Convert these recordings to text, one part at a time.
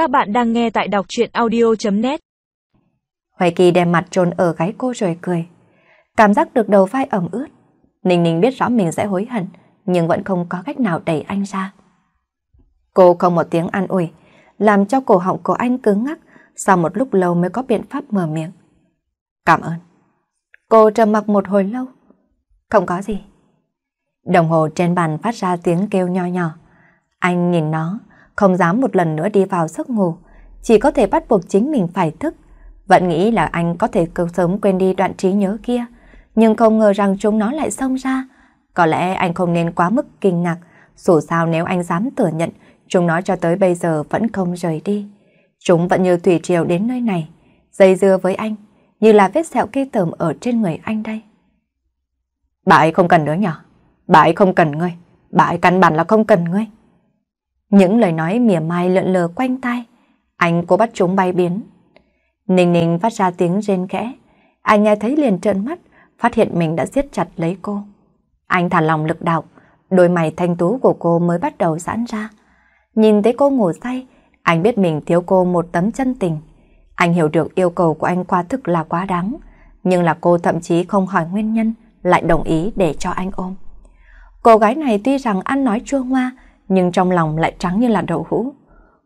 Các bạn đang nghe tại đọc chuyện audio.net Hoài Kỳ đem mặt trôn ở gáy cô rồi cười. Cảm giác được đầu vai ẩm ướt. Ninh Ninh biết rõ mình sẽ hối hận, nhưng vẫn không có cách nào đẩy anh ra. Cô không một tiếng an ủi, làm cho cổ họng của anh cứng ngắc, sau một lúc lâu mới có biện pháp mở miệng. Cảm ơn. Cô trầm mặc một hồi lâu. Không có gì. Đồng hồ trên bàn phát ra tiếng kêu nho nhỏ. Anh nhìn nó, không dám một lần nữa đi vào giấc ngủ, chỉ có thể bắt buộc chính mình phải thức. Vẫn nghĩ là anh có thể cực sớm quên đi đoạn trí nhớ kia, nhưng không ngờ rằng chúng nó lại xông ra. Có lẽ anh không nên quá mức kinh ngạc, dù sao nếu anh dám thừa nhận, chúng nó cho tới bây giờ vẫn không rời đi. Chúng vẫn như thủy triều đến nơi này, dây dưa với anh, như là vết sẹo kê tởm ở trên người anh đây. Bà ấy không cần đứa nhỏ, bà ấy không cần ngươi, bà ấy căn bản là không cần ngươi. Những lời nói mỉa mai lượn lờ quanh tai, anh cố bắt chúng bay biến. Ninh ninh phát ra tiếng rên khẽ, anh nghe thấy liền trợn mắt, phát hiện mình đã siết chặt lấy cô. Anh thả lòng lực đạo, đôi mày thanh tú của cô mới bắt đầu giãn ra. Nhìn thấy cô ngủ say, anh biết mình thiếu cô một tấm chân tình. Anh hiểu được yêu cầu của anh quá thực là quá đáng, nhưng là cô thậm chí không hỏi nguyên nhân, lại đồng ý để cho anh ôm. Cô gái này tuy rằng ăn nói chua ngoa, nhưng trong lòng lại trắng như là đậu hũ.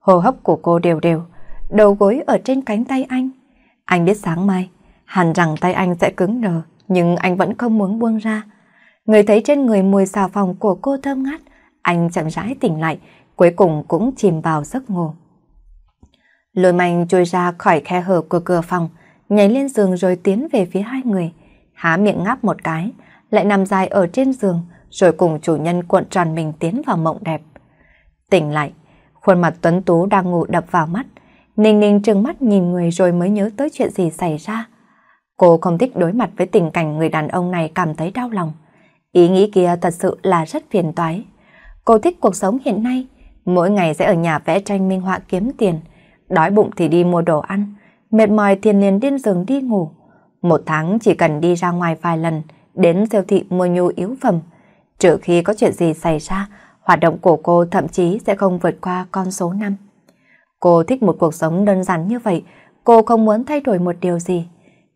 Hô hấp của cô đều đều, đầu gối ở trên cánh tay anh. Anh biết sáng mai, hẳn rằng tay anh sẽ cứng đờ, nhưng anh vẫn không muốn buông ra. Người thấy trên người mùi xà phòng của cô thơm ngát, anh chậm rãi tỉnh lại, cuối cùng cũng chìm vào giấc ngủ. Lôi manh trôi ra khỏi khe hở của cửa phòng, nhảy lên giường rồi tiến về phía hai người, há miệng ngáp một cái, lại nằm dài ở trên giường, rồi cùng chủ nhân cuộn tròn mình tiến vào mộng đẹp. Tỉnh lại, khuôn mặt tuấn tú đang ngủ đập vào mắt, Ninh Ninh trừng mắt nhìn người rồi mới nhớ tới chuyện gì xảy ra. Cô không thích đối mặt với tình cảnh người đàn ông này cảm thấy đau lòng. Ý nghĩ kia thật sự là rất phiền toái. Cô thích cuộc sống hiện nay, mỗi ngày sẽ ở nhà vẽ tranh minh họa kiếm tiền, đói bụng thì đi mua đồ ăn, mệt mỏi thì liền điên giường đi ngủ. Một tháng chỉ cần đi ra ngoài vài lần, đến siêu thị mua nhu yếu phẩm. Trừ khi có chuyện gì xảy ra, hoạt động của cô thậm chí sẽ không vượt qua con số 5. Cô thích một cuộc sống đơn giản như vậy, cô không muốn thay đổi một điều gì.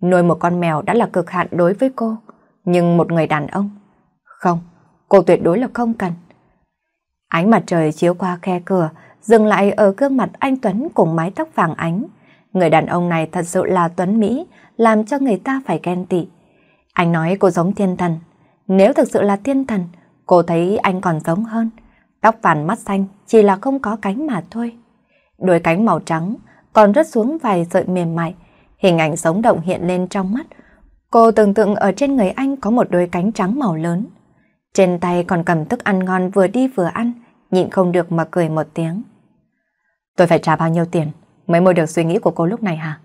Nuôi một con mèo đã là cực hạn đối với cô, nhưng một người đàn ông, không, cô tuyệt đối là không cần. Ánh mặt trời chiếu qua khe cửa, dừng lại ở gương mặt anh Tuấn cùng mái tóc vàng ánh. Người đàn ông này thật sự là Tuấn Mỹ, làm cho người ta phải ghen tị. Anh nói cô giống thiên thần. Nếu thực sự là thiên thần, cô thấy anh còn giống hơn. Tóc vàng mắt xanh chỉ là không có cánh mà thôi. Đôi cánh màu trắng còn rớt xuống vài sợi mềm mại. Hình ảnh sống động hiện lên trong mắt. Cô tưởng tượng ở trên người anh có một đôi cánh trắng màu lớn. Trên tay còn cầm thức ăn ngon vừa đi vừa ăn, nhịn không được mà cười một tiếng. Tôi phải trả bao nhiêu tiền mới mua được suy nghĩ của cô lúc này hả?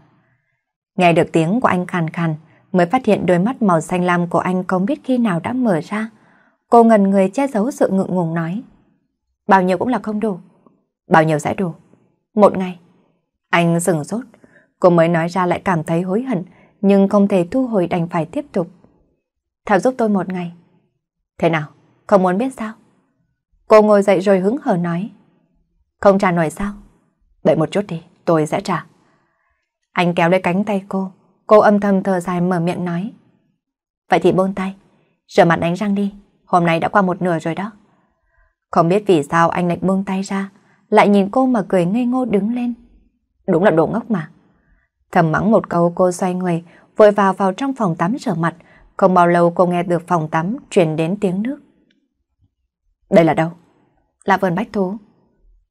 Nghe được tiếng của anh khàn khàn, mới phát hiện đôi mắt màu xanh lam của anh không biết khi nào đã mở ra. Cô ngần người che giấu sự ngượng ngùng nói. Bao nhiêu cũng là không đủ. Bao nhiêu sẽ đủ? Một ngày. Anh sừng sốt. Cô mới nói ra lại cảm thấy hối hận, nhưng không thể thu hồi đành phải tiếp tục. Thảo giúp tôi một ngày. Thế nào? Không muốn biết sao? Cô ngồi dậy rồi hứng hờ nói. Không trả nổi sao? Đợi một chút đi, tôi sẽ trả. Anh kéo lấy cánh tay cô. Cô âm thầm thở dài mở miệng nói. Vậy thì buông tay, rửa mặt đánh răng đi. Hôm nay đã qua một nửa rồi đó. Không biết vì sao anh lại buông tay ra, lại nhìn cô mà cười ngây ngô đứng lên. Đúng là đồ ngốc mà. Thầm mắng một câu cô xoay người, vội vào vào trong phòng tắm rửa mặt. Không bao lâu cô nghe được phòng tắm truyền đến tiếng nước. Đây là đâu? Là vườn bách thú.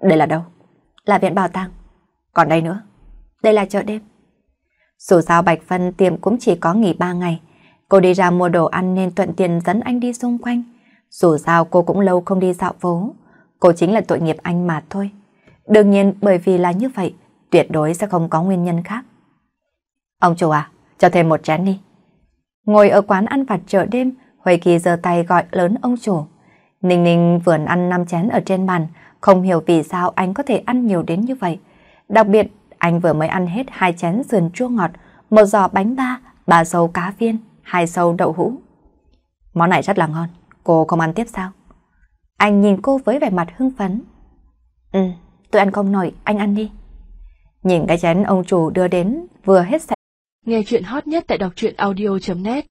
Đây là đâu? Là viện bảo tàng. Còn đây nữa? Đây là chợ đêm. Dù sao Bạch Phân tiệm cũng chỉ có nghỉ 3 ngày. Cô đi ra mua đồ ăn nên thuận tiện dẫn anh đi xung quanh. Dù sao cô cũng lâu không đi dạo phố. Cô chính là tội nghiệp anh mà thôi. Đương nhiên bởi vì là như vậy, tuyệt đối sẽ không có nguyên nhân khác. Ông chủ à, cho thêm một chén đi. Ngồi ở quán ăn vặt chợ đêm, Huệ Kỳ giơ tay gọi lớn ông chủ. Ninh Ninh vừa ăn năm chén ở trên bàn, không hiểu vì sao anh có thể ăn nhiều đến như vậy. Đặc biệt, anh vừa mới ăn hết hai chén sườn chua ngọt, một giò bánh ba, ba sâu cá viên, hai sâu đậu hũ. Món này rất là ngon, cô không ăn tiếp sao? Anh nhìn cô với vẻ mặt hưng phấn. Ừ, tôi ăn không nổi, anh ăn đi. Nhìn cái chén ông chủ đưa đến vừa hết sạch. Nghe chuyện hot nhất tại đọc truyện audio.net